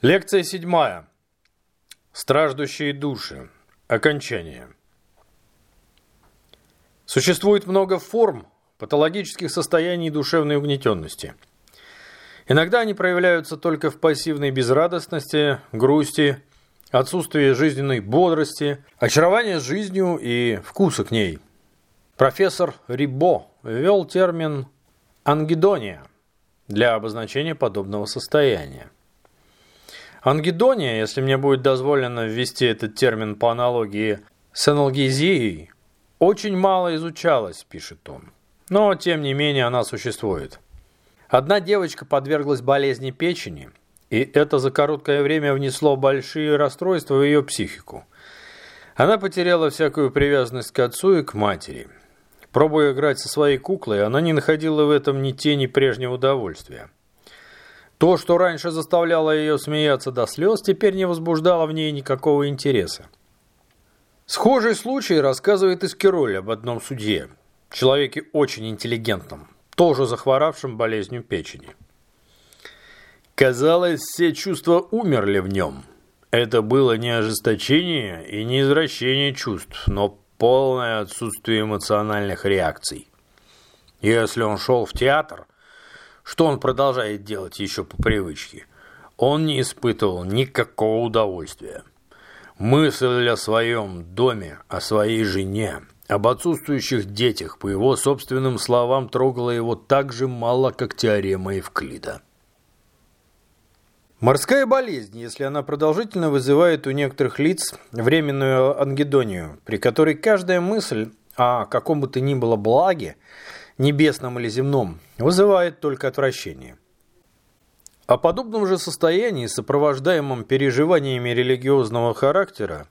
Лекция седьмая. Страждущие души. Окончание. Существует много форм патологических состояний душевной угнетенности. Иногда они проявляются только в пассивной безрадостности, грусти, отсутствии жизненной бодрости, очарования жизнью и вкуса к ней. Профессор Рибо ввел термин «ангидония» для обозначения подобного состояния. Ангидония, если мне будет дозволено ввести этот термин по аналогии с аналгезией, очень мало изучалась, пишет он. Но, тем не менее, она существует. Одна девочка подверглась болезни печени, и это за короткое время внесло большие расстройства в ее психику. Она потеряла всякую привязанность к отцу и к матери. Пробуя играть со своей куклой, она не находила в этом ни тени прежнего удовольствия. То, что раньше заставляло ее смеяться до слез, теперь не возбуждало в ней никакого интереса. Схожий случай рассказывает Искироль об одном судье, человеке очень интеллигентном, тоже захворавшем болезнью печени. Казалось, все чувства умерли в нем. Это было не ожесточение и не извращение чувств, но полное отсутствие эмоциональных реакций. Если он шел в театр – что он продолжает делать еще по привычке? Он не испытывал никакого удовольствия. Мысль о своем доме, о своей жене, об отсутствующих детях, по его собственным словам, трогала его так же мало, как теорема Евклида. Морская болезнь, если она продолжительно вызывает у некоторых лиц временную ангидонию, при которой каждая мысль о каком бы то ни было благе небесном или земном, вызывает только отвращение. О подобном же состоянии, сопровождаемом переживаниями религиозного характера,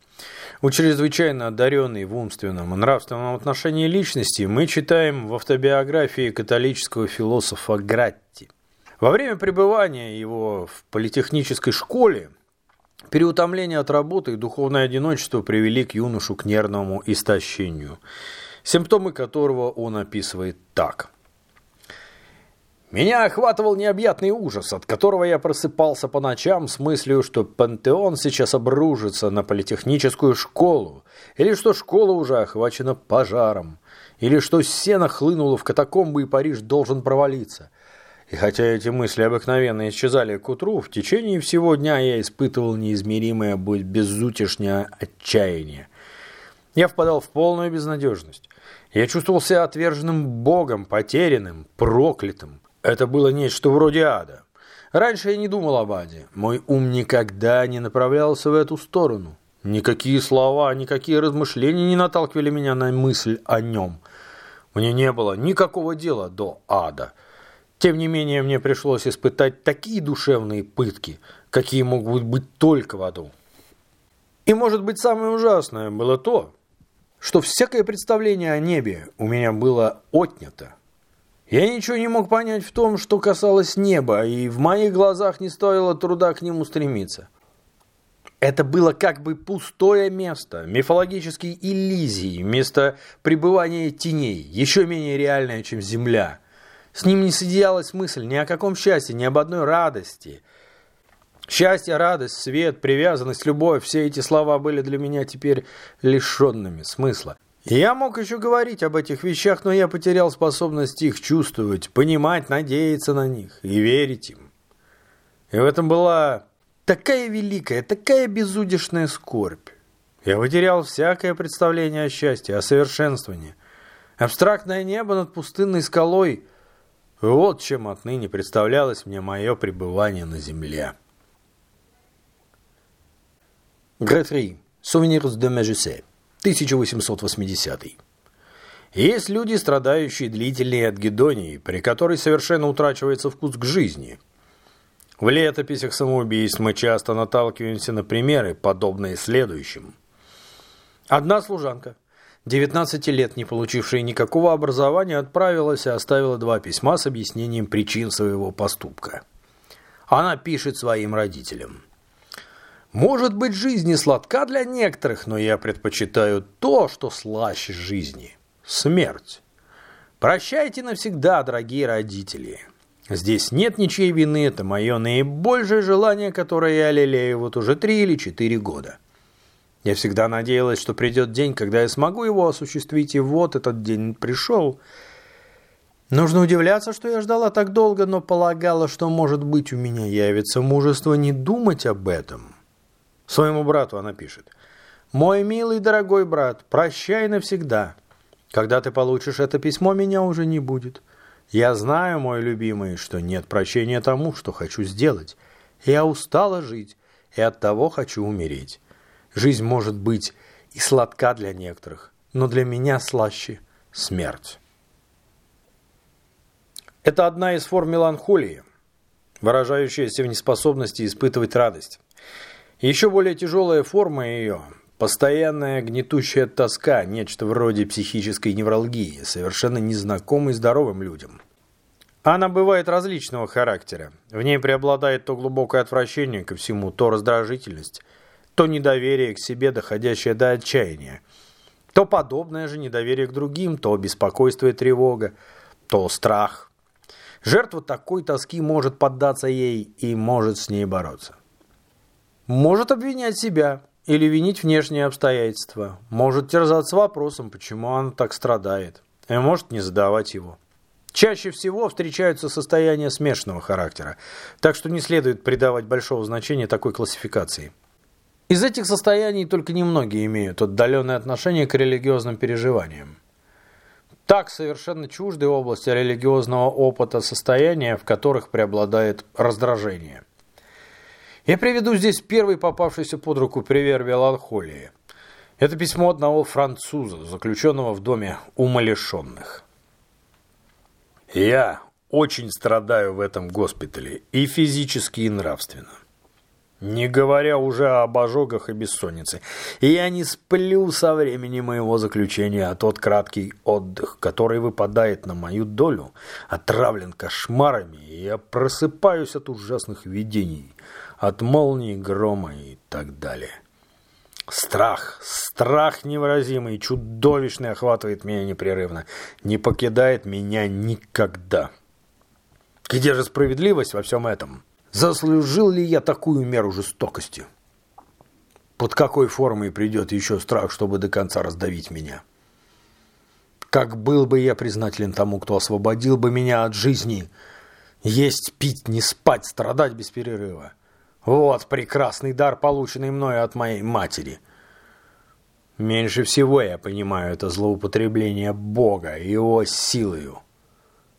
у чрезвычайно одаренной в умственном и нравственном отношении личности мы читаем в автобиографии католического философа Гратти. Во время пребывания его в политехнической школе переутомление от работы и духовное одиночество привели к юношу к нервному истощению – симптомы которого он описывает так. Меня охватывал необъятный ужас, от которого я просыпался по ночам с мыслью, что пантеон сейчас обружится на политехническую школу, или что школа уже охвачена пожаром, или что сено хлынуло в катакомбы и Париж должен провалиться. И хотя эти мысли обыкновенно исчезали к утру, в течение всего дня я испытывал неизмеримое безутешное отчаяние. Я впадал в полную безнадежность. Я чувствовал себя отверженным Богом, потерянным, проклятым. Это было нечто вроде ада. Раньше я не думал об аде. Мой ум никогда не направлялся в эту сторону. Никакие слова, никакие размышления не наталкивали меня на мысль о нем. Мне не было никакого дела до ада. Тем не менее, мне пришлось испытать такие душевные пытки, какие могут быть только в аду. И, может быть, самое ужасное было то, что всякое представление о небе у меня было отнято. Я ничего не мог понять в том, что касалось неба, и в моих глазах не стоило труда к нему стремиться. Это было как бы пустое место, мифологические иллюзии, место пребывания теней, еще менее реальное, чем Земля. С ним не соединялась мысль ни о каком счастье, ни об одной радости – Счастье, радость, свет, привязанность, любовь – все эти слова были для меня теперь лишенными смысла. я мог еще говорить об этих вещах, но я потерял способность их чувствовать, понимать, надеяться на них и верить им. И в этом была такая великая, такая безудержная скорбь. Я потерял всякое представление о счастье, о совершенствовании. Абстрактное небо над пустынной скалой – вот чем отныне представлялось мне мое пребывание на земле. Гретри. Souvenirs de Majusset. 1880. Есть люди, страдающие длительной от гедонии, при которой совершенно утрачивается вкус к жизни. В летописях самоубийств мы часто наталкиваемся на примеры, подобные следующим. Одна служанка, 19 лет не получившая никакого образования, отправилась и оставила два письма с объяснением причин своего поступка. Она пишет своим родителям – может быть, жизнь не сладка для некоторых, но я предпочитаю то, что слаще жизни – смерть. Прощайте навсегда, дорогие родители. Здесь нет ничьей вины, это мое наибольшее желание, которое я лелею вот уже три или четыре года. Я всегда надеялась, что придет день, когда я смогу его осуществить, и вот этот день пришел. Нужно удивляться, что я ждала так долго, но полагала, что, может быть, у меня явится мужество не думать об этом. Своему брату она пишет. «Мой милый дорогой брат, прощай навсегда. Когда ты получишь это письмо, меня уже не будет». Я знаю, мой любимый, что нет прощения тому, что хочу сделать. Я устала жить, и от того хочу умереть. Жизнь может быть и сладка для некоторых, но для меня слаще смерть. Это одна из форм меланхолии, выражающаяся в неспособности испытывать радость. Еще более тяжелая форма ее – постоянная гнетущая тоска, нечто вроде психической невралгии, совершенно незнакомой здоровым людям. Она бывает различного характера. В ней преобладает то глубокое отвращение ко всему, то раздражительность, то недоверие к себе, доходящее до отчаяния, то подобное же недоверие к другим, то беспокойство и тревога, то страх. Жертва такой тоски может поддаться ей и может с ней бороться. Может обвинять себя или винить внешние обстоятельства, может терзаться вопросом, почему она так страдает, и может не задавать его. Чаще всего встречаются состояния смешанного характера, так что не следует придавать большого значения такой классификации. Из этих состояний только немногие имеют отдаленное отношение к религиозным переживаниям. Так совершенно чужды области религиозного опыта состояния, в которых преобладает раздражение. Я приведу здесь первый попавшийся под руку пример меланхолии. Это письмо одного француза, заключенного в доме умалишенных. Я очень страдаю в этом госпитале и физически, и нравственно. Не говоря уже об ожогах и бессоннице. Я не сплю со времени моего заключения, а тот краткий отдых, который выпадает на мою долю, отравлен кошмарами, и я просыпаюсь от ужасных видений, от молний, грома и так далее. Страх, страх невыразимый, чудовищный охватывает меня непрерывно, не покидает меня никогда. Где же справедливость во всем этом? Заслужил ли я такую меру жестокости? Под какой формой придет еще страх, чтобы до конца раздавить меня? Как был бы я признателен тому, кто освободил бы меня от жизни, есть, пить, не спать, страдать без перерыва. Вот прекрасный дар, полученный мною от моей матери. Меньше всего я понимаю это злоупотребление Бога и его силою.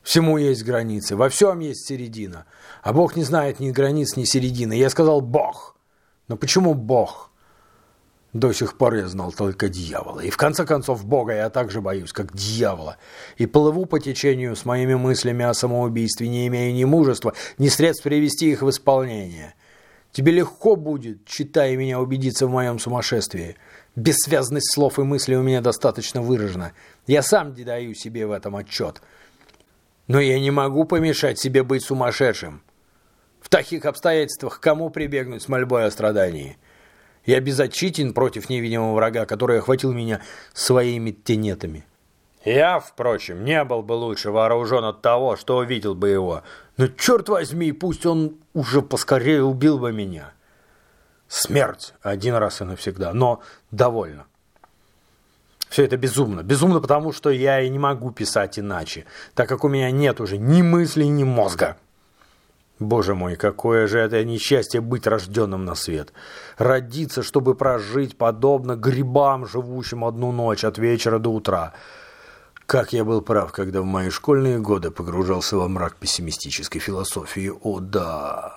Всему есть границы, во всем есть середина. А Бог не знает ни границ, ни середины. Я сказал «Бог». Но почему Бог? До сих пор я знал только дьявола. И в конце концов Бога я так же боюсь, как дьявола. И плыву по течению с моими мыслями о самоубийстве, не имея ни мужества, ни средств привести их в исполнение. Тебе легко будет, читая меня, убедиться в моем сумасшествии. Бессвязность слов и мыслей у меня достаточно выражена. Я сам не даю себе в этом отчет. Но я не могу помешать себе быть сумасшедшим. В таких обстоятельствах кому прибегнуть с мольбой о страдании? Я безотчитен против невидимого врага, который охватил меня своими тенетами. Я, впрочем, не был бы лучше вооружен от того, что увидел бы его. Но черт возьми, пусть он уже поскорее убил бы меня. Смерть один раз и навсегда, но довольно. Все это безумно. Безумно, потому что я и не могу писать иначе, так как у меня нет уже ни мысли, ни мозга. Боже мой, какое же это несчастье быть рожденным на свет. Родиться, чтобы прожить подобно грибам, живущим одну ночь от вечера до утра – как я был прав, когда в мои школьные годы погружался во мрак пессимистической философии. О, да!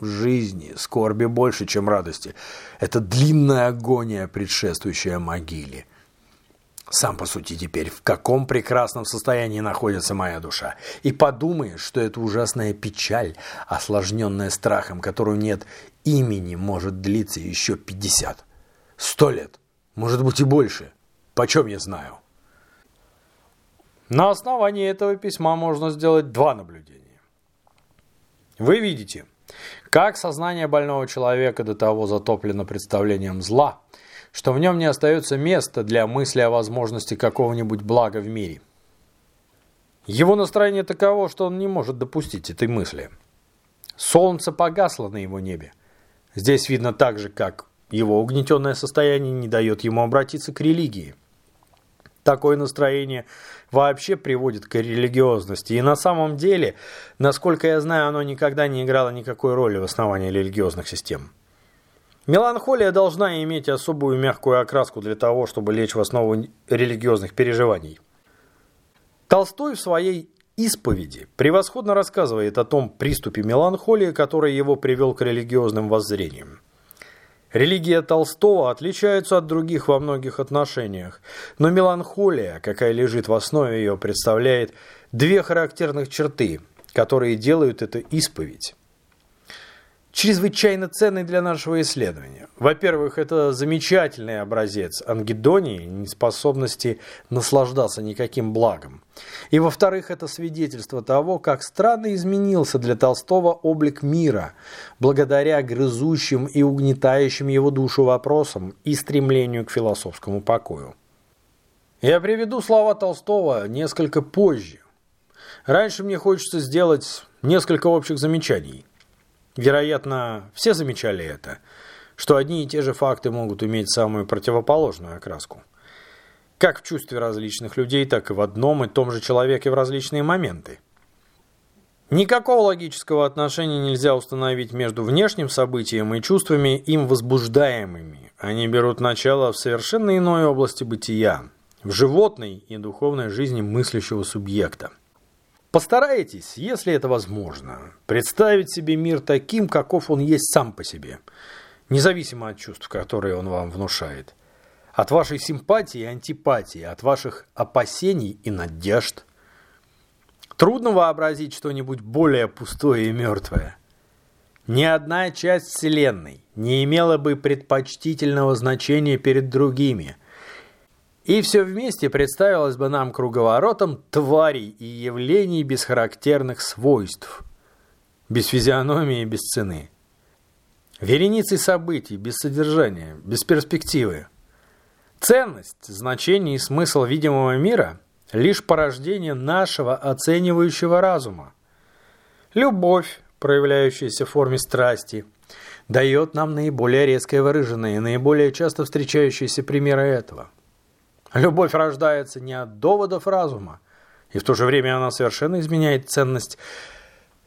Жизни скорби больше, чем радости. Это длинная агония, предшествующая могиле. Сам, по сути, теперь в каком прекрасном состоянии находится моя душа. И подумаешь, что эта ужасная печаль, осложненная страхом, которую нет имени, может длиться еще пятьдесят, сто лет, может быть и больше. Почем я знаю?» На основании этого письма можно сделать два наблюдения. Вы видите, как сознание больного человека до того затоплено представлением зла, что в нем не остается места для мысли о возможности какого-нибудь блага в мире. Его настроение таково, что он не может допустить этой мысли. Солнце погасло на его небе. Здесь видно так же, как его угнетенное состояние не дает ему обратиться к религии. Такое настроение вообще приводит к религиозности. И на самом деле, насколько я знаю, оно никогда не играло никакой роли в основании религиозных систем. Меланхолия должна иметь особую мягкую окраску для того, чтобы лечь в основу религиозных переживаний. Толстой в своей исповеди превосходно рассказывает о том приступе меланхолии, который его привел к религиозным воззрениям. Религия Толстого отличается от других во многих отношениях, но меланхолия, какая лежит в основе ее, представляет две характерных черты, которые делают это исповедь чрезвычайно ценный для нашего исследования. Во-первых, это замечательный образец ангидонии, неспособности наслаждаться никаким благом. И во-вторых, это свидетельство того, как странно изменился для Толстого облик мира, благодаря грызущим и угнетающим его душу вопросам и стремлению к философскому покою. Я приведу слова Толстого несколько позже. Раньше мне хочется сделать несколько общих замечаний. Вероятно, все замечали это, что одни и те же факты могут иметь самую противоположную окраску. Как в чувстве различных людей, так и в одном и том же человеке в различные моменты. Никакого логического отношения нельзя установить между внешним событием и чувствами им возбуждаемыми. Они берут начало в совершенно иной области бытия, в животной и духовной жизни мыслящего субъекта. Постарайтесь, если это возможно, представить себе мир таким, каков он есть сам по себе, независимо от чувств, которые он вам внушает, от вашей симпатии и антипатии, от ваших опасений и надежд. Трудно вообразить что-нибудь более пустое и мертвое. Ни одна часть Вселенной не имела бы предпочтительного значения перед другими – и все вместе представилось бы нам круговоротом тварей и явлений без характерных свойств, без физиономии без цены. Вереницей событий, без содержания, без перспективы. Ценность, значение и смысл видимого мира – лишь порождение нашего оценивающего разума. Любовь, проявляющаяся в форме страсти, дает нам наиболее резкое выраженное и наиболее часто встречающиеся примеры этого – Любовь рождается не от доводов разума, и в то же время она совершенно изменяет ценность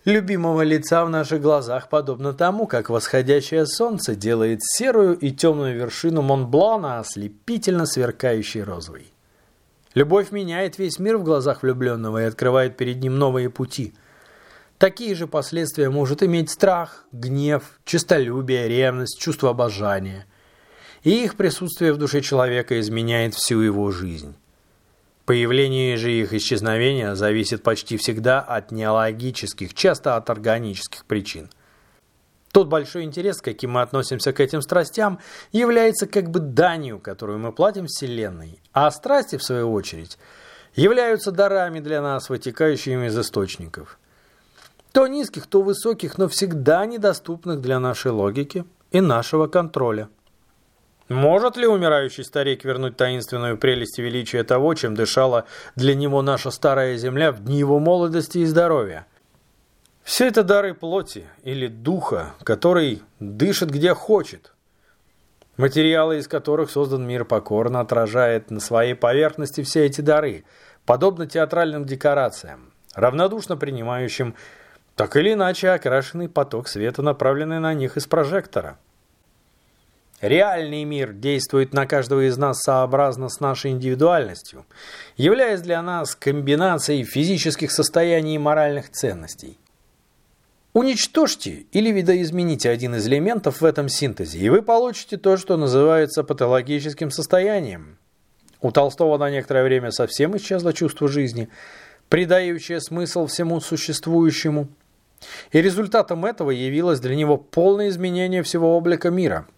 любимого лица в наших глазах, подобно тому, как восходящее солнце делает серую и темную вершину Монблана ослепительно сверкающей розовой. Любовь меняет весь мир в глазах влюбленного и открывает перед ним новые пути. Такие же последствия может иметь страх, гнев, честолюбие, ревность, чувство обожания и их присутствие в душе человека изменяет всю его жизнь. Появление же их исчезновения зависит почти всегда от неологических, часто от органических причин. Тот большой интерес, каким мы относимся к этим страстям, является как бы данью, которую мы платим Вселенной, а страсти, в свою очередь, являются дарами для нас, вытекающими из источников. То низких, то высоких, но всегда недоступных для нашей логики и нашего контроля. Может ли умирающий старик вернуть таинственную прелесть и величие того, чем дышала для него наша старая земля в дни его молодости и здоровья? Все это дары плоти или духа, который дышит где хочет. Материалы, из которых создан мир, покорно отражает на своей поверхности все эти дары, подобно театральным декорациям, равнодушно принимающим так или иначе окрашенный поток света, направленный на них из прожектора. Реальный мир действует на каждого из нас сообразно с нашей индивидуальностью, являясь для нас комбинацией физических состояний и моральных ценностей. Уничтожьте или видоизмените один из элементов в этом синтезе, и вы получите то, что называется патологическим состоянием. У Толстого на некоторое время совсем исчезло чувство жизни, придающее смысл всему существующему. И результатом этого явилось для него полное изменение всего облика мира –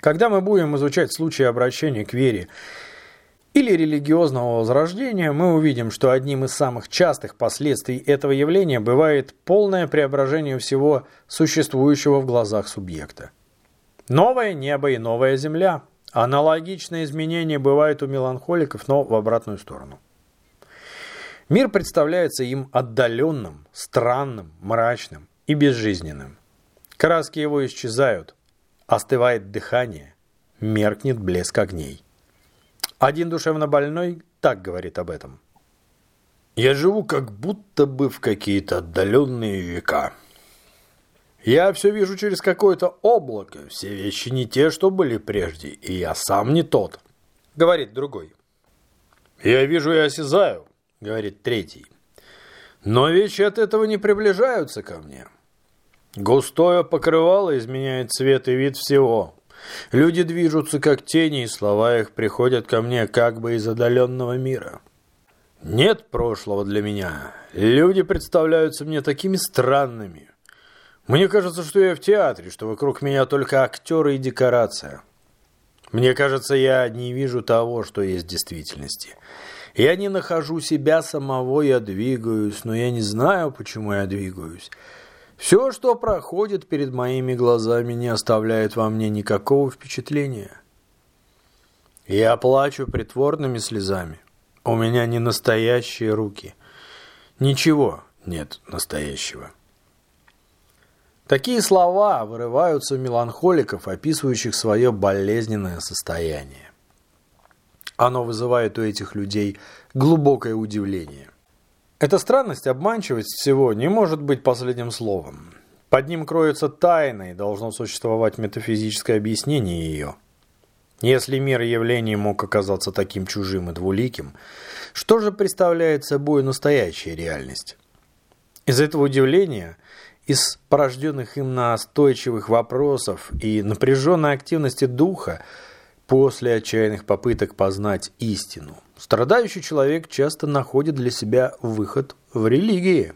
когда мы будем изучать случаи обращения к вере или религиозного возрождения, мы увидим, что одним из самых частых последствий этого явления бывает полное преображение всего существующего в глазах субъекта. Новое небо и новая земля. Аналогичные изменения бывают у меланхоликов, но в обратную сторону. Мир представляется им отдаленным, странным, мрачным и безжизненным. Краски его исчезают, остывает дыхание, меркнет блеск огней. Один душевно больной так говорит об этом. Я живу как будто бы в какие-то отдаленные века. Я все вижу через какое-то облако, все вещи не те, что были прежде, и я сам не тот, говорит другой. Я вижу и осязаю, говорит третий. Но вещи от этого не приближаются ко мне. Густое покрывало изменяет цвет и вид всего. Люди движутся как тени, и слова их приходят ко мне как бы из отдаленного мира. Нет прошлого для меня. Люди представляются мне такими странными. Мне кажется, что я в театре, что вокруг меня только актеры и декорация. Мне кажется, я не вижу того, что есть в действительности. Я не нахожу себя самого, я двигаюсь, но я не знаю, почему я двигаюсь. Все, что проходит перед моими глазами, не оставляет во мне никакого впечатления. Я плачу притворными слезами. У меня не настоящие руки. Ничего нет настоящего. Такие слова вырываются у меланхоликов, описывающих свое болезненное состояние. Оно вызывает у этих людей глубокое удивление. Эта странность, обманчивость всего не может быть последним словом. Под ним кроется тайна и должно существовать метафизическое объяснение ее. Если мир явлений мог оказаться таким чужим и двуликим, что же представляет собой настоящая реальность? Из этого удивления, из порожденных им настойчивых вопросов и напряженной активности духа после отчаянных попыток познать истину, Страдающий человек часто находит для себя выход в религии.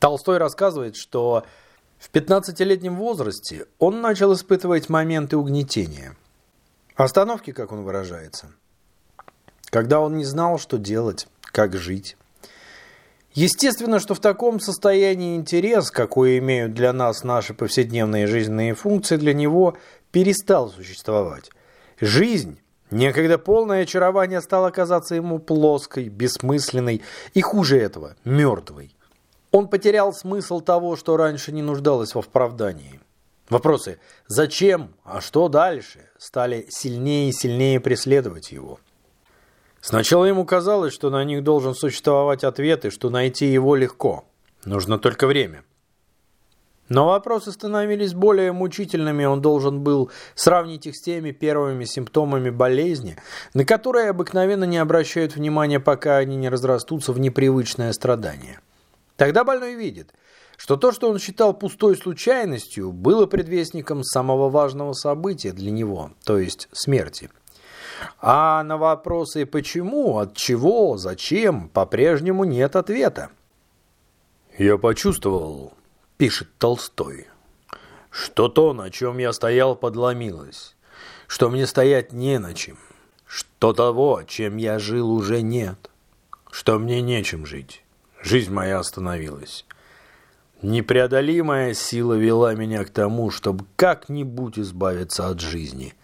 Толстой рассказывает, что в 15-летнем возрасте он начал испытывать моменты угнетения. Остановки, как он выражается. Когда он не знал, что делать, как жить. Естественно, что в таком состоянии интерес, какой имеют для нас наши повседневные жизненные функции, для него перестал существовать. Жизнь Некогда полное очарование стало казаться ему плоской, бессмысленной и, хуже этого, мертвой. Он потерял смысл того, что раньше не нуждалось в оправдании. Вопросы «зачем?», «а что дальше?» стали сильнее и сильнее преследовать его. Сначала ему казалось, что на них должен существовать ответ и что найти его легко. Нужно только время. Но вопросы становились более мучительными, он должен был сравнить их с теми первыми симптомами болезни, на которые обыкновенно не обращают внимания, пока они не разрастутся в непривычное страдание. Тогда больной видит, что то, что он считал пустой случайностью, было предвестником самого важного события для него, то есть смерти. А на вопросы «почему?», «от чего?», «зачем?» по-прежнему нет ответа. «Я почувствовал», пишет Толстой, что то, на чем я стоял, подломилось, что мне стоять не на чем, что того, чем я жил, уже нет, что мне нечем жить. Жизнь моя остановилась. Непреодолимая сила вела меня к тому, чтобы как-нибудь избавиться от жизни.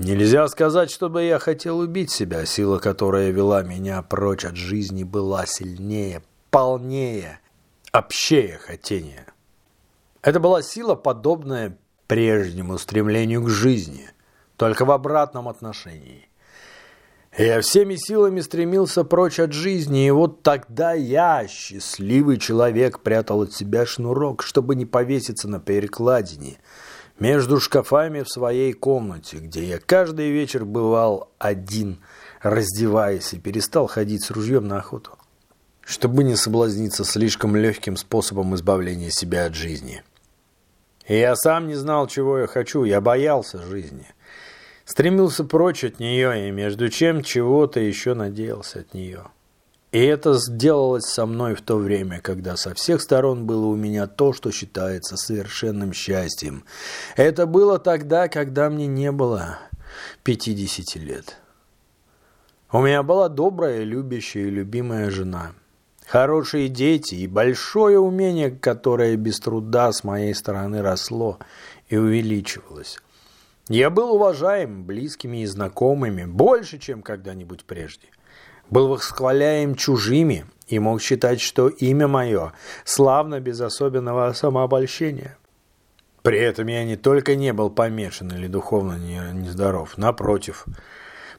Нельзя сказать, чтобы я хотел убить себя. Сила, которая вела меня прочь от жизни, была сильнее, полнее общее хотение. Это была сила, подобная прежнему стремлению к жизни, только в обратном отношении. Я всеми силами стремился прочь от жизни, и вот тогда я, счастливый человек, прятал от себя шнурок, чтобы не повеситься на перекладине между шкафами в своей комнате, где я каждый вечер бывал один, раздеваясь, и перестал ходить с ружьем на охоту чтобы не соблазниться слишком легким способом избавления себя от жизни. Я сам не знал, чего я хочу, я боялся жизни. Стремился прочь от нее, и между чем чего-то еще надеялся от нее. И это сделалось со мной в то время, когда со всех сторон было у меня то, что считается совершенным счастьем. Это было тогда, когда мне не было 50 лет. У меня была добрая, любящая и любимая жена – Хорошие дети и большое умение, которое без труда с моей стороны росло и увеличивалось. Я был уважаем близкими и знакомыми больше, чем когда-нибудь прежде. был восхваляем чужими и мог считать, что имя мое славно без особенного самообольщения. При этом я не только не был помешан или духовно нездоров, напротив,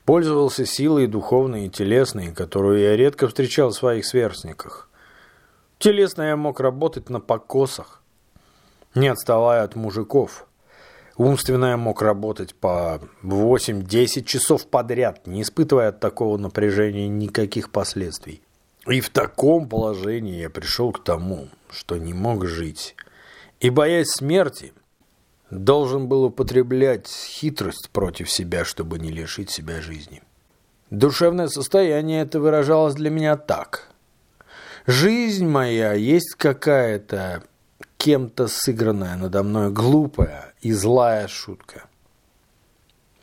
пользовался силой духовной и телесной, которую я редко встречал в своих сверстниках. Телесно я мог работать на покосах, не отставая от мужиков. Умственно я мог работать по 8-10 часов подряд, не испытывая от такого напряжения никаких последствий. И в таком положении я пришел к тому, что не мог жить. И, боясь смерти, должен был употреблять хитрость против себя, чтобы не лишить себя жизни. Душевное состояние это выражалось для меня так. Жизнь моя есть какая-то кем-то сыгранная надо мной глупая и злая шутка.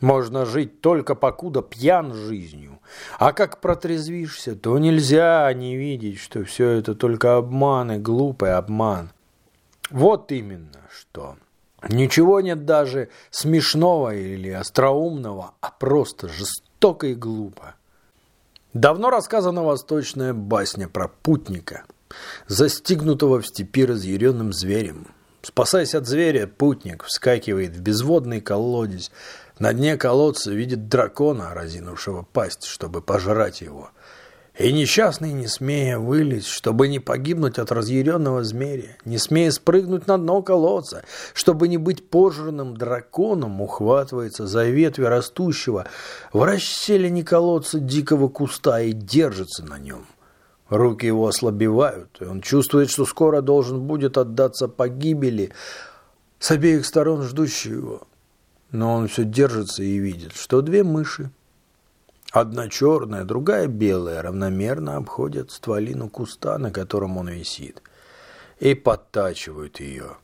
Можно жить только покуда пьян жизнью. А как протрезвишься, то нельзя не видеть, что все это только обман и глупый обман. Вот именно что. Ничего нет даже смешного или остроумного, а просто жестоко и глупо. Давно рассказана восточная басня про путника, застигнутого в степи разъяренным зверем. Спасаясь от зверя, путник вскакивает в безводный колодец, на дне колодца видит дракона, разинувшего пасть, чтобы пожрать его. И несчастный, не смея вылезть, чтобы не погибнуть от разъяренного змея, не смея спрыгнуть на дно колодца, чтобы не быть пожранным драконом, ухватывается за ветви растущего в расселине колодца дикого куста и держится на нем. Руки его ослабевают, и он чувствует, что скоро должен будет отдаться погибели с обеих сторон ждущего его. Но он все держится и видит, что две мыши, одна черная, другая белая, равномерно обходят стволину куста, на котором он висит, и подтачивают ее.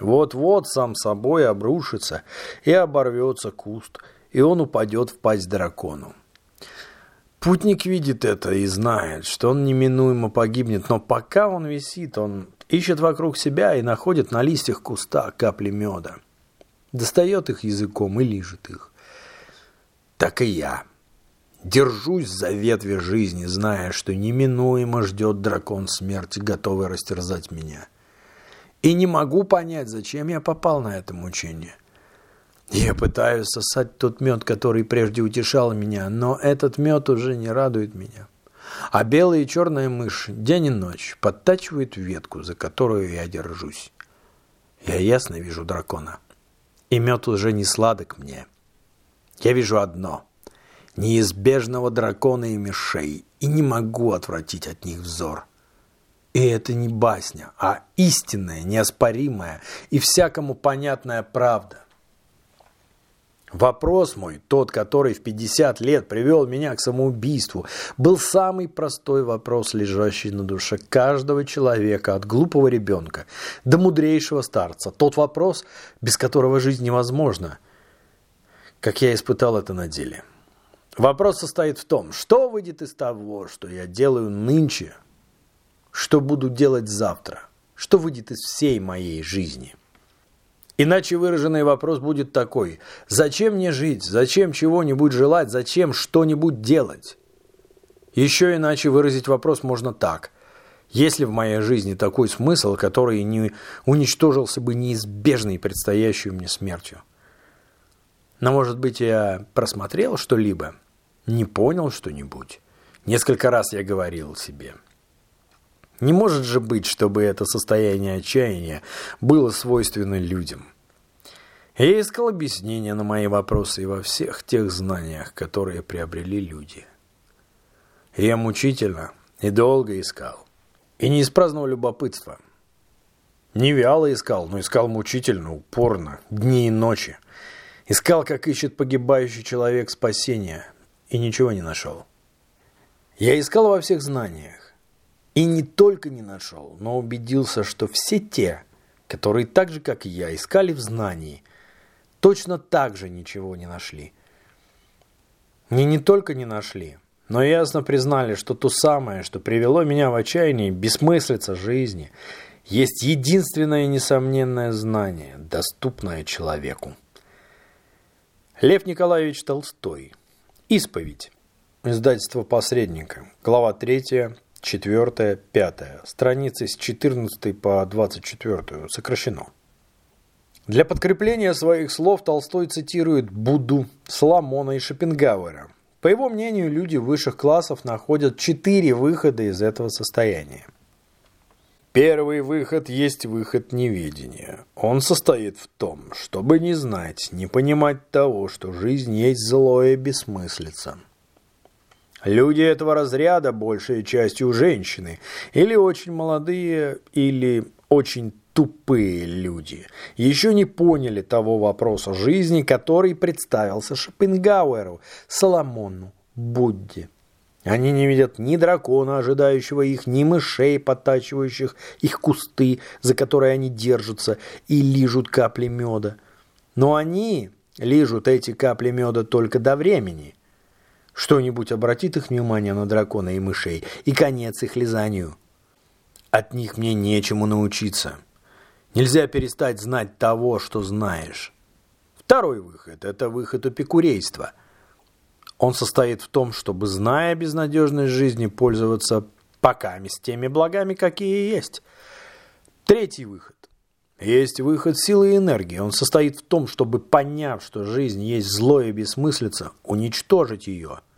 Вот-вот сам собой обрушится и оборвется куст, и он упадет в пасть дракону. Путник видит это и знает, что он неминуемо погибнет, но пока он висит, он ищет вокруг себя и находит на листьях куста капли меда достает их языком и лижет их. Так и я. Держусь за ветви жизни, зная, что неминуемо ждет дракон смерти, готовый растерзать меня. И не могу понять, зачем я попал на это мучение. Я пытаюсь сосать тот мед, который прежде утешал меня, но этот мед уже не радует меня. А белая и черная мышь день и ночь подтачивают ветку, за которую я держусь. Я ясно вижу дракона. И мед уже не сладок мне. Я вижу одно – неизбежного дракона и мишей, и не могу отвратить от них взор. И это не басня, а истинная, неоспоримая и всякому понятная правда. Вопрос мой, тот, который в 50 лет привел меня к самоубийству, был самый простой вопрос, лежащий на душе каждого человека, от глупого ребенка до мудрейшего старца. Тот вопрос, без которого жизнь невозможна, как я испытал это на деле. Вопрос состоит в том, что выйдет из того, что я делаю нынче, что буду делать завтра, что выйдет из всей моей жизни. Иначе выраженный вопрос будет такой. Зачем мне жить? Зачем чего-нибудь желать? Зачем что-нибудь делать? Еще иначе выразить вопрос можно так. Есть ли в моей жизни такой смысл, который не уничтожился бы неизбежной предстоящей мне смертью? Но, может быть, я просмотрел что-либо, не понял что-нибудь. Несколько раз я говорил себе – не может же быть, чтобы это состояние отчаяния было свойственно людям. Я искал объяснения на мои вопросы и во всех тех знаниях, которые приобрели люди. Я мучительно и долго искал. И не из праздного любопытства. Не вяло искал, но искал мучительно, упорно, дни и ночи. Искал, как ищет погибающий человек спасения, и ничего не нашел. Я искал во всех знаниях, и не только не нашел, но убедился, что все те, которые так же, как и я, искали в знании, точно так же ничего не нашли. Не не только не нашли, но ясно признали, что то самое, что привело меня в отчаяние, бессмыслица жизни, есть единственное несомненное знание, доступное человеку. Лев Николаевич Толстой. Исповедь. Издательство «Посредника». Глава 3, 4, 5. Страницы с 14 по 24. Сокращено. Для подкрепления своих слов Толстой цитирует Будду, Соломона и Шопенгауэра. По его мнению, люди высших классов находят четыре выхода из этого состояния. Первый выход есть выход неведения. Он состоит в том, чтобы не знать, не понимать того, что жизнь есть злое бессмыслица. Люди этого разряда, большей частью женщины, или очень молодые, или очень тупые люди, еще не поняли того вопроса жизни, который представился Шопенгауэру, Соломону, Будде. Они не видят ни дракона, ожидающего их, ни мышей, подтачивающих их кусты, за которые они держатся и лижут капли меда. Но они лижут эти капли меда только до времени – что-нибудь обратит их внимание на дракона и мышей, и конец их лизанию. От них мне нечему научиться. Нельзя перестать знать того, что знаешь. Второй выход – это выход эпикурейства. Он состоит в том, чтобы, зная безнадежность жизни, пользоваться поками с теми благами, какие есть. Третий выход. Есть выход силы и энергии. Он состоит в том, чтобы, поняв, что жизнь есть зло и бессмыслица, уничтожить ее –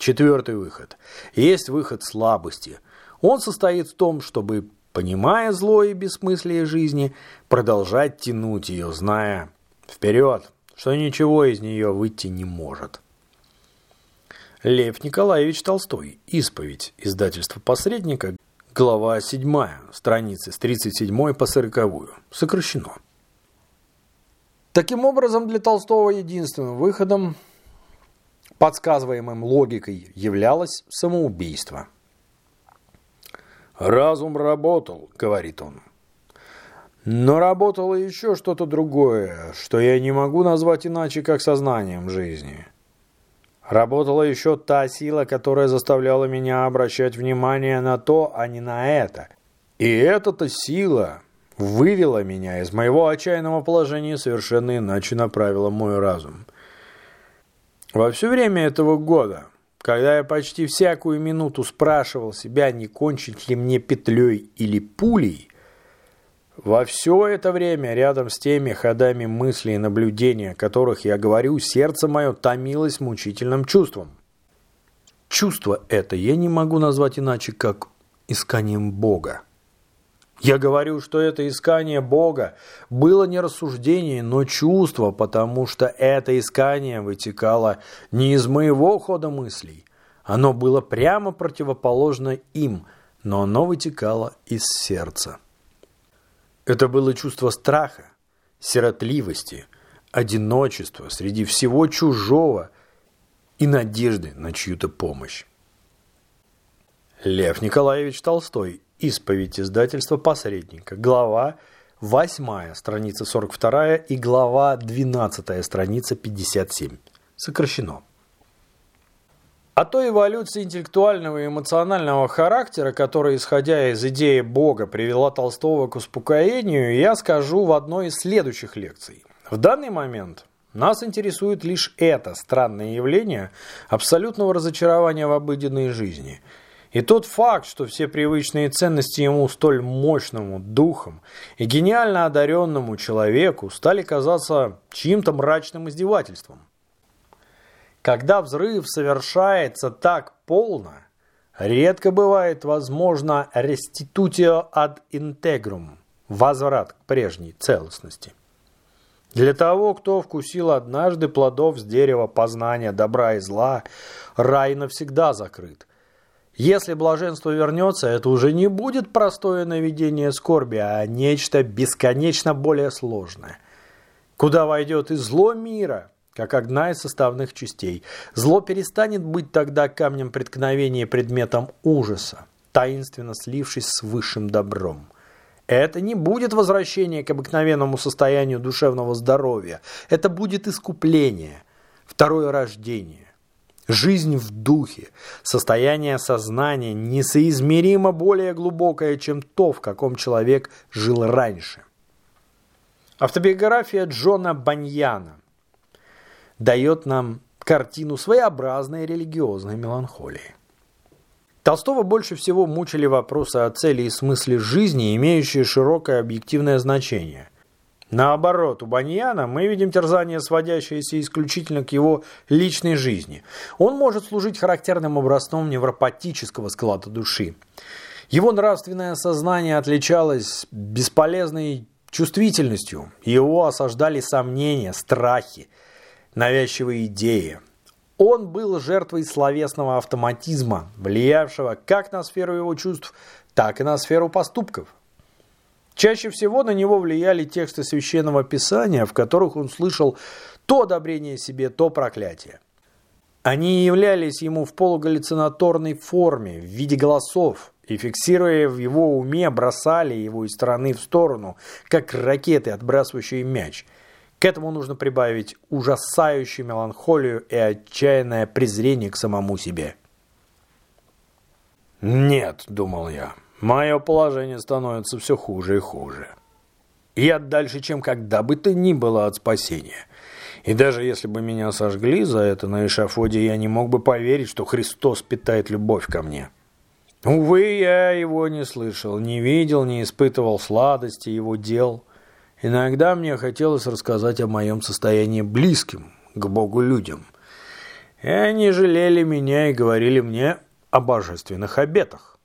Четвертый выход. Есть выход слабости. Он состоит в том, чтобы, понимая зло и бессмыслие жизни, продолжать тянуть ее, зная вперед, что ничего из нее выйти не может. Лев Николаевич Толстой. Исповедь. Издательство «Посредника». Глава 7. Страницы с 37 по 40. Сокращено. Таким образом, для Толстого единственным выходом – подсказываемым логикой являлось самоубийство. «Разум работал», — говорит он. «Но работало еще что-то другое, что я не могу назвать иначе, как сознанием жизни». Работала еще та сила, которая заставляла меня обращать внимание на то, а не на это. И эта-то сила вывела меня из моего отчаянного положения совершенно иначе направила мой разум – во все время этого года, когда я почти всякую минуту спрашивал себя, не кончить ли мне петлей или пулей, во все это время, рядом с теми ходами мыслей и наблюдения, о которых я говорю, сердце мое томилось мучительным чувством. Чувство это я не могу назвать иначе, как исканием Бога. Я говорю, что это искание Бога было не рассуждение, но чувство, потому что это искание вытекало не из моего хода мыслей. Оно было прямо противоположно им, но оно вытекало из сердца. Это было чувство страха, сиротливости, одиночества среди всего чужого и надежды на чью-то помощь. Лев Николаевич Толстой Исповедь издательства «Посредника». Глава 8, страница 42 и глава 12, страница 57. Сокращено. О той эволюции интеллектуального и эмоционального характера, которая, исходя из идеи Бога, привела Толстого к успокоению, я скажу в одной из следующих лекций. В данный момент нас интересует лишь это странное явление абсолютного разочарования в обыденной жизни – и тот факт, что все привычные ценности ему столь мощному духом и гениально одаренному человеку стали казаться чьим-то мрачным издевательством. Когда взрыв совершается так полно, редко бывает возможно restitutio ad integrum, возврат к прежней целостности. Для того, кто вкусил однажды плодов с дерева познания добра и зла, рай навсегда закрыт. Если блаженство вернется, это уже не будет простое наведение скорби, а нечто бесконечно более сложное. Куда войдет и зло мира, как одна из составных частей. Зло перестанет быть тогда камнем преткновения предметом ужаса, таинственно слившись с высшим добром. Это не будет возвращение к обыкновенному состоянию душевного здоровья. Это будет искупление, второе рождение. Жизнь в духе, состояние сознания несоизмеримо более глубокое, чем то, в каком человек жил раньше. Автобиография Джона Баньяна дает нам картину своеобразной религиозной меланхолии. Толстого больше всего мучили вопросы о цели и смысле жизни, имеющие широкое объективное значение. Наоборот, у Баньяна мы видим терзание, сводящееся исключительно к его личной жизни. Он может служить характерным образцом невропатического склада души. Его нравственное сознание отличалось бесполезной чувствительностью. Его осаждали сомнения, страхи, навязчивые идеи. Он был жертвой словесного автоматизма, влиявшего как на сферу его чувств, так и на сферу поступков. Чаще всего на него влияли тексты Священного Писания, в которых он слышал то одобрение себе, то проклятие. Они являлись ему в полугаллюцинаторной форме, в виде голосов, и, фиксируя в его уме, бросали его из стороны в сторону, как ракеты, отбрасывающие мяч. К этому нужно прибавить ужасающую меланхолию и отчаянное презрение к самому себе. «Нет», — думал я, — Мое положение становится все хуже и хуже. Я дальше, чем когда бы то ни было от спасения. И даже если бы меня сожгли за это на эшафоде, я не мог бы поверить, что Христос питает любовь ко мне. Увы, я его не слышал, не видел, не испытывал сладости его дел. Иногда мне хотелось рассказать о моем состоянии близким к Богу людям. И они жалели меня и говорили мне о божественных обетах.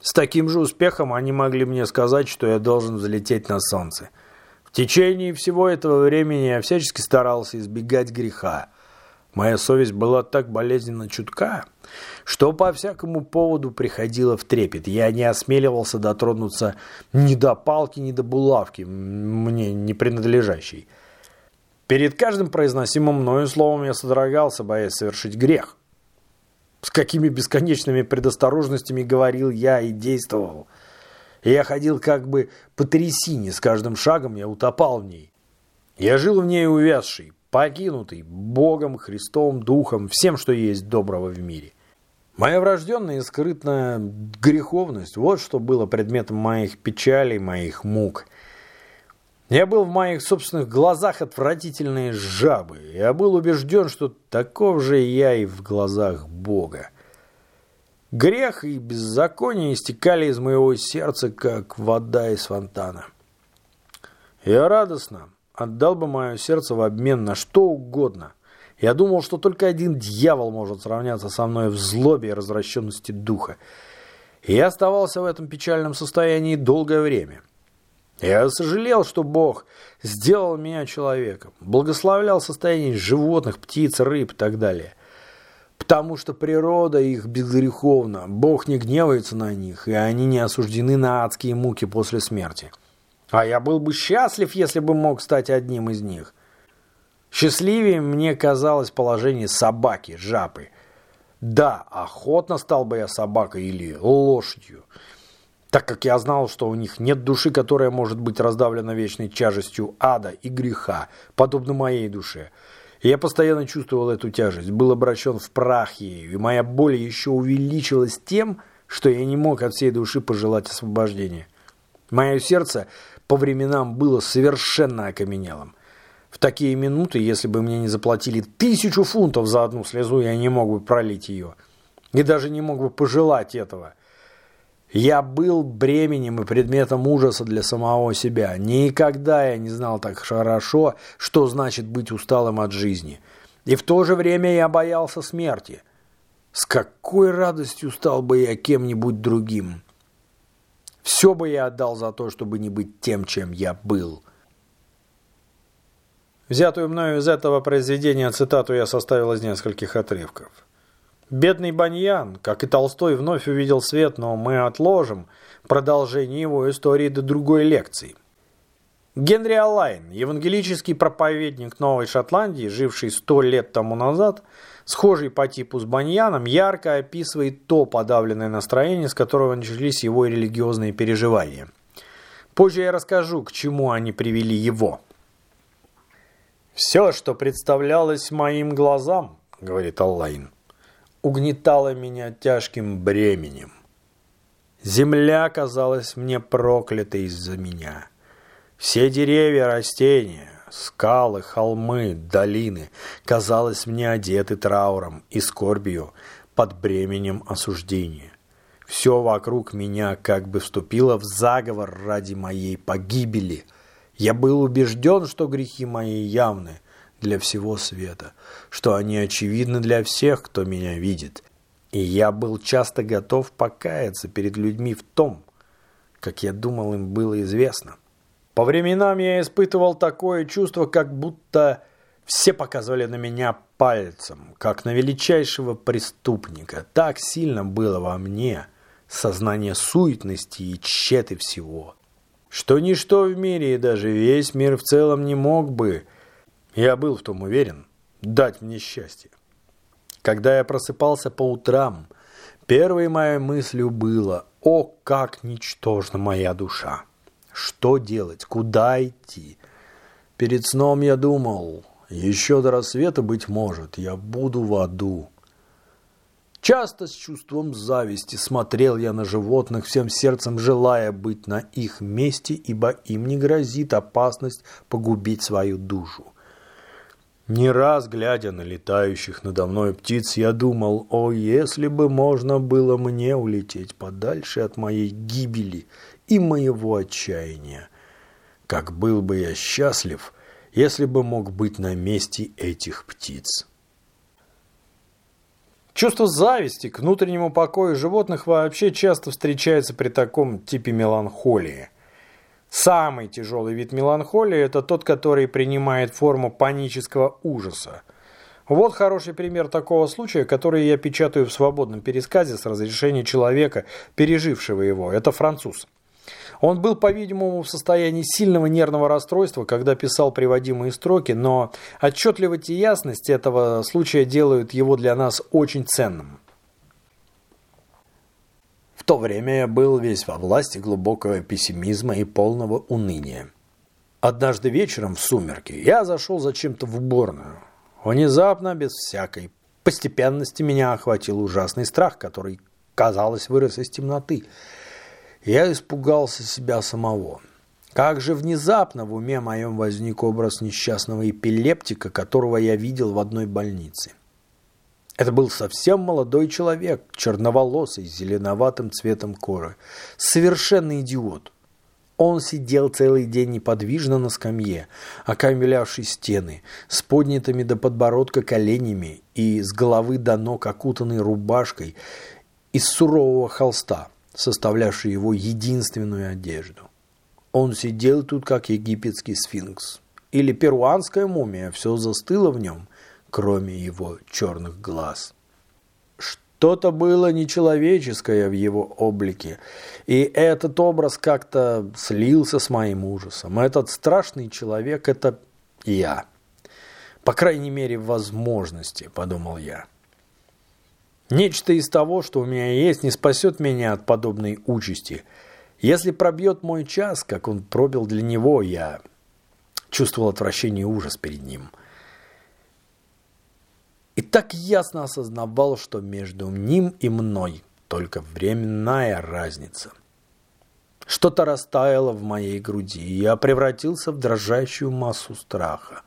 С таким же успехом они могли мне сказать, что я должен взлететь на солнце. В течение всего этого времени я всячески старался избегать греха. Моя совесть была так болезненно чутка, что по всякому поводу приходила в трепет. Я не осмеливался дотронуться ни до палки, ни до булавки, мне не принадлежащей. Перед каждым произносимым мною словом я содрогался, боясь совершить грех. С какими бесконечными предосторожностями говорил я и действовал. Я ходил как бы по трясине, с каждым шагом я утопал в ней. Я жил в ней увязший, покинутый Богом, Христом, Духом, всем, что есть доброго в мире. Моя врожденная и скрытная греховность – вот что было предметом моих печалей, моих мук – я был в моих собственных глазах отвратительные жабы. Я был убежден, что таков же я и в глазах Бога. Грех и беззаконие истекали из моего сердца, как вода из фонтана. Я радостно отдал бы мое сердце в обмен на что угодно. Я думал, что только один дьявол может сравняться со мной в злобе и развращенности духа. И я оставался в этом печальном состоянии долгое время – я сожалел, что Бог сделал меня человеком, благословлял состояние животных, птиц, рыб и так далее. Потому что природа их безгреховна, Бог не гневается на них, и они не осуждены на адские муки после смерти. А я был бы счастлив, если бы мог стать одним из них. Счастливее мне казалось положение собаки, жабы. Да, охотно стал бы я собакой или лошадью – так как я знал, что у них нет души, которая может быть раздавлена вечной тяжестью ада и греха, подобно моей душе. Я постоянно чувствовал эту тяжесть, был обращен в прах ею, и моя боль еще увеличилась тем, что я не мог от всей души пожелать освобождения. Мое сердце по временам было совершенно окаменелым. В такие минуты, если бы мне не заплатили тысячу фунтов за одну слезу, я не мог бы пролить ее. И даже не мог бы пожелать этого – я был бременем и предметом ужаса для самого себя. Никогда я не знал так хорошо, что значит быть усталым от жизни. И в то же время я боялся смерти. С какой радостью стал бы я кем-нибудь другим? Все бы я отдал за то, чтобы не быть тем, чем я был. Взятую мною из этого произведения цитату я составил из нескольких отрывков. Бедный Баньян, как и Толстой, вновь увидел свет, но мы отложим продолжение его истории до другой лекции. Генри Аллайн, евангелический проповедник Новой Шотландии, живший сто лет тому назад, схожий по типу с Баньяном, ярко описывает то подавленное настроение, с которого начались его религиозные переживания. Позже я расскажу, к чему они привели его. «Все, что представлялось моим глазам, — говорит Аллайн, угнетала меня тяжким бременем. Земля казалась мне проклятой из-за меня. Все деревья, растения, скалы, холмы, долины, казалось мне одеты трауром и скорбью под бременем осуждения. Все вокруг меня как бы вступило в заговор ради моей погибели. Я был убежден, что грехи мои явны для всего света, что они очевидны для всех, кто меня видит. И я был часто готов покаяться перед людьми в том, как я думал, им было известно. По временам я испытывал такое чувство, как будто все показывали на меня пальцем, как на величайшего преступника. Так сильно было во мне сознание суетности и тщеты всего, что ничто в мире и даже весь мир в целом не мог бы, я был в том уверен, дать мне счастье. Когда я просыпался по утрам, первой моей мыслью было «О, как ничтожна моя душа!» Что делать? Куда идти? Перед сном я думал, еще до рассвета, быть может, я буду в аду. Часто с чувством зависти смотрел я на животных, всем сердцем желая быть на их месте, ибо им не грозит опасность погубить свою душу. Не раз, глядя на летающих надо мной птиц, я думал, о, если бы можно было мне улететь подальше от моей гибели и моего отчаяния. Как был бы я счастлив, если бы мог быть на месте этих птиц. Чувство зависти к внутреннему покою животных вообще часто встречается при таком типе меланхолии. Самый тяжелый вид меланхолии – это тот, который принимает форму панического ужаса. Вот хороший пример такого случая, который я печатаю в свободном пересказе с разрешения человека, пережившего его. Это француз. Он был, по-видимому, в состоянии сильного нервного расстройства, когда писал приводимые строки, но отчетливость и ясность этого случая делают его для нас очень ценным. В то время я был весь во власти глубокого пессимизма и полного уныния. Однажды вечером в сумерки я зашел зачем-то в уборную. Внезапно, без всякой постепенности, меня охватил ужасный страх, который, казалось, вырос из темноты – я испугался себя самого. Как же внезапно в уме моем возник образ несчастного эпилептика, которого я видел в одной больнице. Это был совсем молодой человек, черноволосый, с зеленоватым цветом кожи. Совершенно идиот. Он сидел целый день неподвижно на скамье, окаймлявшей стены, с поднятыми до подбородка коленями и с головы до ног окутанной рубашкой из сурового холста составлявший его единственную одежду. Он сидел тут, как египетский сфинкс. Или перуанская мумия, все застыло в нем, кроме его черных глаз. Что-то было нечеловеческое в его облике, и этот образ как-то слился с моим ужасом. Этот страшный человек – это я. По крайней мере, возможности, подумал я. Нечто из того, что у меня есть, не спасет меня от подобной участи. Если пробьет мой час, как он пробил для него, я чувствовал отвращение и ужас перед ним. И так ясно осознавал, что между ним и мной только временная разница. Что-то растаяло в моей груди, и я превратился в дрожащую массу страха.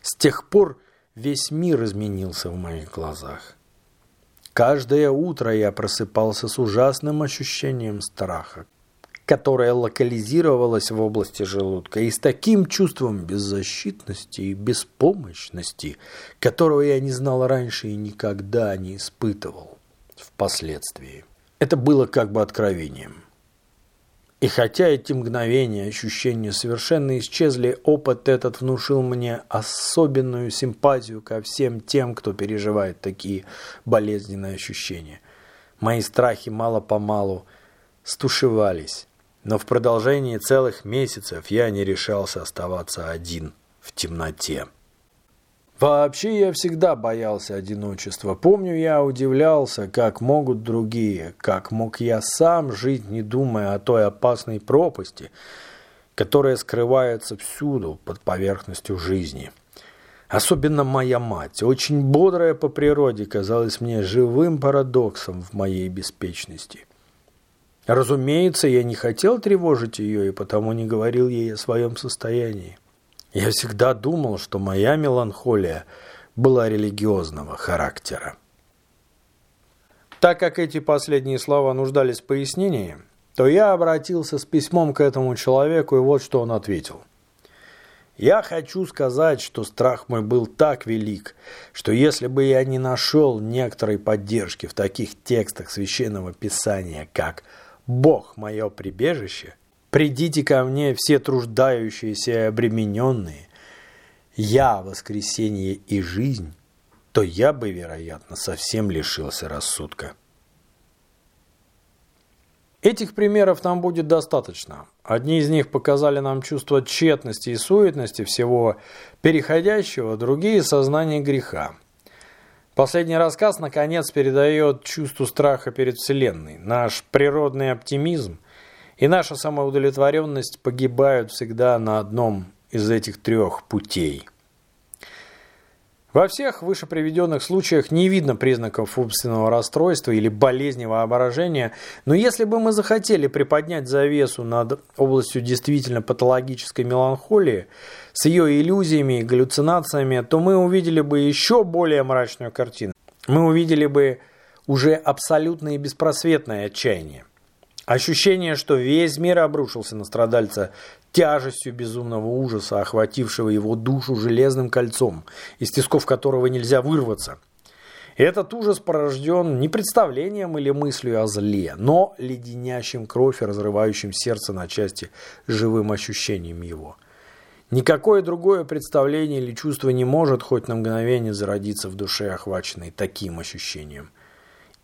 С тех пор весь мир изменился в моих глазах. Каждое утро я просыпался с ужасным ощущением страха, которое локализировалось в области желудка, и с таким чувством беззащитности и беспомощности, которого я не знал раньше и никогда не испытывал впоследствии. Это было как бы откровением. И хотя эти мгновения ощущения совершенно исчезли, опыт этот внушил мне особенную симпатию ко всем тем, кто переживает такие болезненные ощущения. Мои страхи мало-помалу стушевались, но в продолжении целых месяцев я не решался оставаться один в темноте. Вообще я всегда боялся одиночества. Помню, я удивлялся, как могут другие, как мог я сам жить, не думая о той опасной пропасти, которая скрывается всюду под поверхностью жизни. Особенно моя мать, очень бодрая по природе, казалась мне живым парадоксом в моей беспечности. Разумеется, я не хотел тревожить ее и потому не говорил ей о своем состоянии. Я всегда думал, что моя меланхолия была религиозного характера. Так как эти последние слова нуждались в пояснении, то я обратился с письмом к этому человеку, и вот что он ответил. «Я хочу сказать, что страх мой был так велик, что если бы я не нашел некоторой поддержки в таких текстах Священного Писания, как «Бог – мое прибежище», Придите ко мне все труждающиеся и обремененные. Я воскресение и жизнь, то я бы, вероятно, совсем лишился рассудка. Этих примеров нам будет достаточно. Одни из них показали нам чувство тщетности и суетности всего переходящего, другие – сознание греха. Последний рассказ, наконец, передает чувство страха перед Вселенной. Наш природный оптимизм и наша самоудовлетворенность погибают всегда на одном из этих трех путей. Во всех выше приведенных случаях не видно признаков умственного расстройства или болезни воображения, но если бы мы захотели приподнять завесу над областью действительно патологической меланхолии с ее иллюзиями и галлюцинациями, то мы увидели бы еще более мрачную картину. Мы увидели бы уже абсолютное и беспросветное отчаяние. Ощущение, что весь мир обрушился на страдальца тяжестью безумного ужаса, охватившего его душу железным кольцом, из тисков которого нельзя вырваться. Этот ужас порожден не представлением или мыслью о зле, но леденящим кровь и разрывающим сердце на части живым ощущением его. Никакое другое представление или чувство не может хоть на мгновение зародиться в душе, охваченной таким ощущением –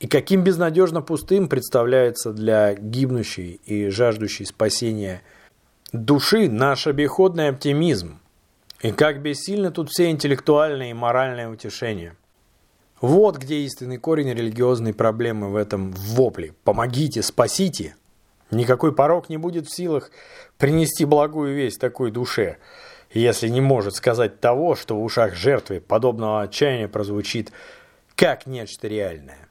и каким безнадежно пустым представляется для гибнущей и жаждущей спасения души наш обиходный оптимизм. И как бессильны тут все интеллектуальные и моральные утешения. Вот где истинный корень религиозной проблемы в этом вопле. Помогите, спасите. Никакой порог не будет в силах принести благую весть такой душе, если не может сказать того, что в ушах жертвы подобного отчаяния прозвучит как нечто реальное.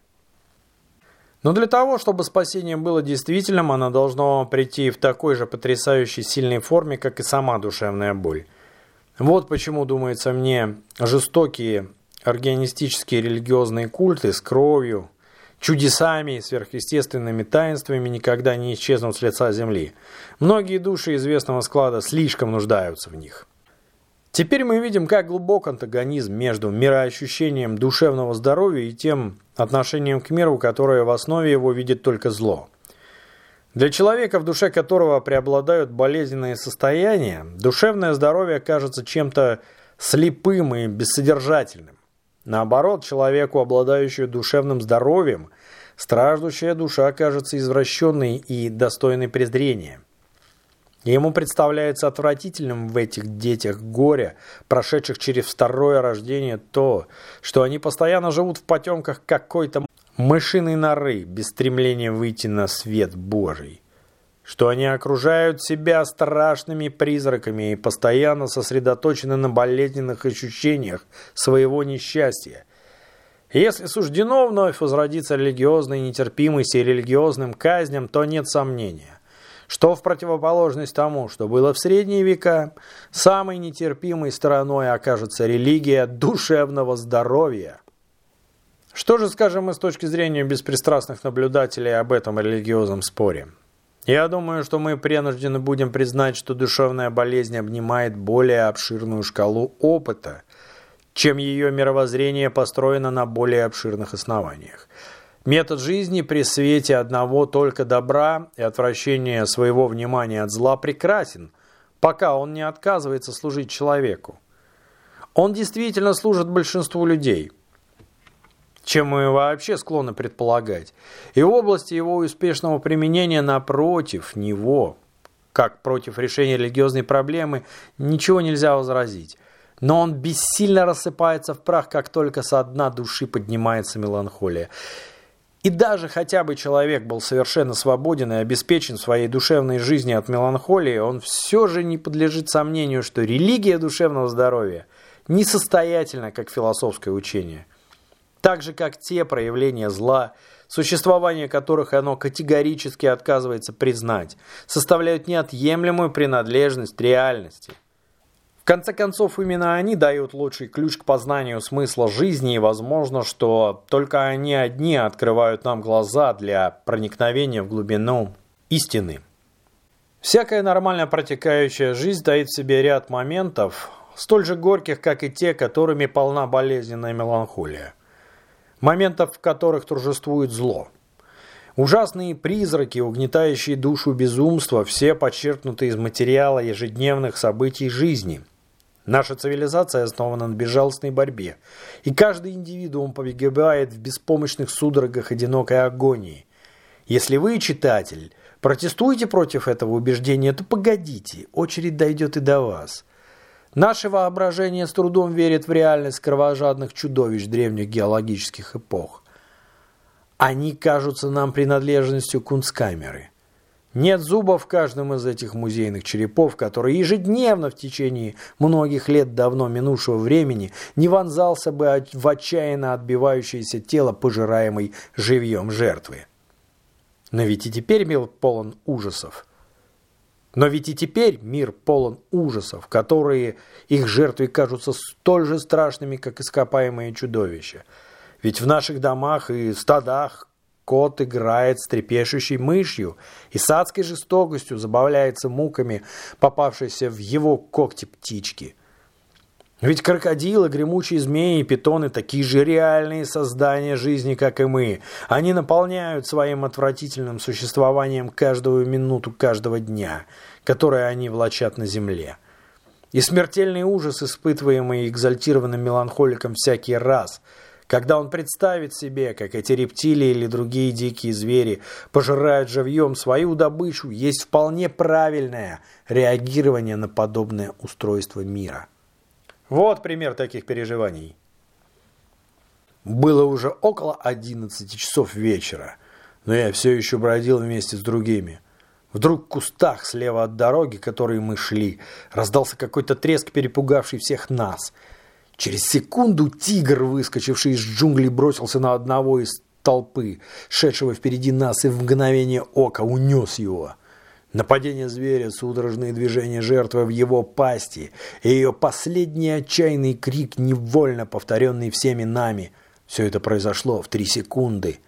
Но для того, чтобы спасение было действительным, оно должно прийти в такой же потрясающей сильной форме, как и сама душевная боль. Вот почему, думается мне, жестокие органистические религиозные культы с кровью, чудесами и сверхъестественными таинствами никогда не исчезнут с лица земли. Многие души известного склада слишком нуждаются в них. Теперь мы видим, как глубок антагонизм между мироощущением душевного здоровья и тем отношением к миру, которое в основе его видит только зло. Для человека, в душе которого преобладают болезненные состояния, душевное здоровье кажется чем-то слепым и бессодержательным. Наоборот, человеку, обладающему душевным здоровьем, страждущая душа кажется извращенной и достойной презрения – Ему представляется отвратительным в этих детях горя, прошедших через второе рождение, то, что они постоянно живут в потемках какой-то мышиной норы, без стремления выйти на свет Божий, что они окружают себя страшными призраками и постоянно сосредоточены на болезненных ощущениях своего несчастья. Если суждено вновь возродиться религиозной нетерпимости и религиозным казням, то нет сомнения что в противоположность тому, что было в средние века, самой нетерпимой стороной окажется религия душевного здоровья. Что же скажем мы с точки зрения беспристрастных наблюдателей об этом религиозном споре? Я думаю, что мы принуждены будем признать, что душевная болезнь обнимает более обширную шкалу опыта, чем ее мировоззрение построено на более обширных основаниях. Метод жизни при свете одного только добра и отвращения своего внимания от зла прекрасен, пока он не отказывается служить человеку. Он действительно служит большинству людей, чем мы вообще склонны предполагать. И в области его успешного применения напротив него, как против решения религиозной проблемы, ничего нельзя возразить. Но он бессильно рассыпается в прах, как только со дна души поднимается меланхолия. И даже хотя бы человек был совершенно свободен и обеспечен своей душевной жизни от меланхолии, он все же не подлежит сомнению, что религия душевного здоровья несостоятельна, как философское учение. Так же, как те проявления зла, существование которых оно категорически отказывается признать, составляют неотъемлемую принадлежность реальности. В конце концов, именно они дают лучший ключ к познанию смысла жизни, и возможно, что только они одни открывают нам глаза для проникновения в глубину истины. Всякая нормально протекающая жизнь дает в себе ряд моментов, столь же горьких, как и те, которыми полна болезненная меланхолия. Моментов, в которых торжествует зло. Ужасные призраки, угнетающие душу безумства, все подчеркнуты из материала ежедневных событий жизни. Наша цивилизация основана на безжалостной борьбе, и каждый индивидуум погибает в беспомощных судорогах одинокой агонии. Если вы, читатель, протестуете против этого убеждения, то погодите, очередь дойдет и до вас. Наше воображение с трудом верит в реальность кровожадных чудовищ древних геологических эпох. Они кажутся нам принадлежностью кунсткамеры. Нет зубов в каждом из этих музейных черепов, который ежедневно в течение многих лет давно минувшего времени не вонзался бы в отчаянно отбивающееся тело пожираемой живьем жертвы. Но ведь и теперь мир полон ужасов. Но ведь и теперь мир полон ужасов, которые их жертвой кажутся столь же страшными, как ископаемые чудовища. Ведь в наших домах и стадах кот играет с трепещущей мышью и с адской жестокостью забавляется муками, попавшейся в его когти птички. Ведь крокодилы, гремучие змеи и питоны такие же реальные создания жизни, как и мы. Они наполняют своим отвратительным существованием каждую минуту каждого дня, которое они влачат на земле. И смертельный ужас, испытываемый экзальтированным меланхоликом всякий раз, когда он представит себе, как эти рептилии или другие дикие звери пожирают живьем свою добычу, есть вполне правильное реагирование на подобное устройство мира. Вот пример таких переживаний. Было уже около 11 часов вечера, но я все еще бродил вместе с другими. Вдруг в кустах слева от дороги, которой мы шли, раздался какой-то треск, перепугавший всех нас. Через секунду тигр, выскочивший из джунглей, бросился на одного из толпы, шедшего впереди нас, и в мгновение ока унес его. Нападение зверя, судорожные движения жертвы в его пасти и ее последний отчаянный крик, невольно повторенный всеми нами. Все это произошло в три секунды.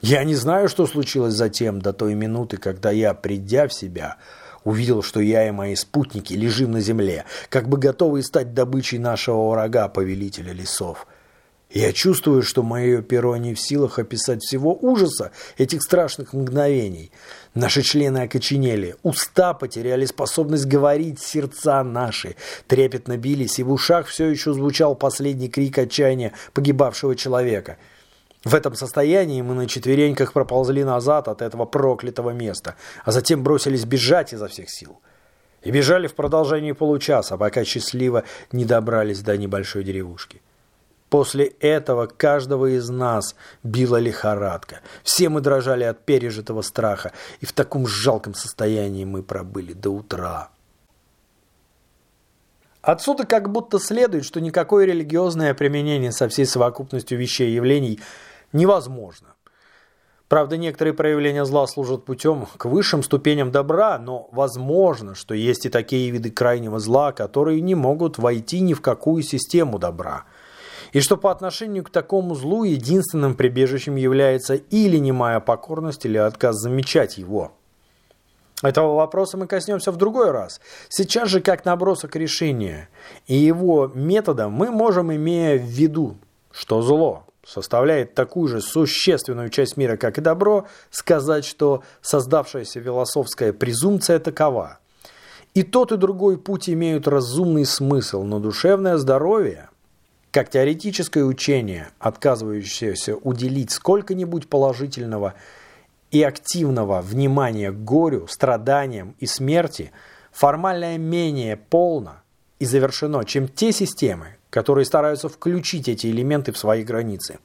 Я не знаю, что случилось затем, до той минуты, когда я, придя в себя, увидел, что я и мои спутники лежим на земле, как бы готовые стать добычей нашего врага, повелителя лесов. Я чувствую, что мое перо не в силах описать всего ужаса этих страшных мгновений. Наши члены окоченели, уста потеряли способность говорить, сердца наши трепетно бились, и в ушах все еще звучал последний крик отчаяния погибавшего человека. В этом состоянии мы на четвереньках проползли назад от этого проклятого места, а затем бросились бежать изо всех сил. И бежали в продолжении получаса, пока счастливо не добрались до небольшой деревушки. После этого каждого из нас била лихорадка. Все мы дрожали от пережитого страха, и в таком жалком состоянии мы пробыли до утра. Отсюда как будто следует, что никакое религиозное применение со всей совокупностью вещей и явлений невозможно. Правда, некоторые проявления зла служат путем к высшим ступеням добра, но возможно, что есть и такие виды крайнего зла, которые не могут войти ни в какую систему добра – и что по отношению к такому злу единственным прибежищем является или немая покорность, или отказ замечать его. Этого вопроса мы коснемся в другой раз. Сейчас же как набросок решения и его метода мы можем, имея в виду, что зло составляет такую же существенную часть мира, как и добро, сказать, что создавшаяся философская презумпция такова. И тот, и другой путь имеют разумный смысл, но душевное здоровье как теоретическое учение, отказывающееся уделить сколько-нибудь положительного и активного внимания горю, страданиям и смерти, формально менее полно и завершено, чем те системы, которые стараются включить эти элементы в свои границы.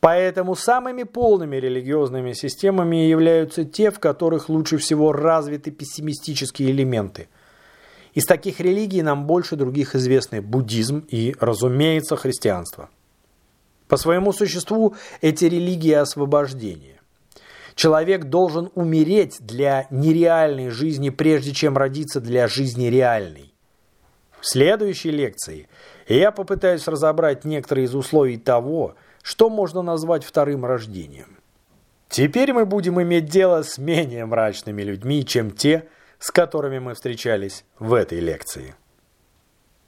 Поэтому самыми полными религиозными системами являются те, в которых лучше всего развиты пессимистические элементы – из таких религий нам больше других известны буддизм и, разумеется, христианство. По своему существу эти религии освобождения. Человек должен умереть для нереальной жизни, прежде чем родиться для жизни реальной. В следующей лекции я попытаюсь разобрать некоторые из условий того, что можно назвать вторым рождением. Теперь мы будем иметь дело с менее мрачными людьми, чем те, с которыми мы встречались в этой лекции.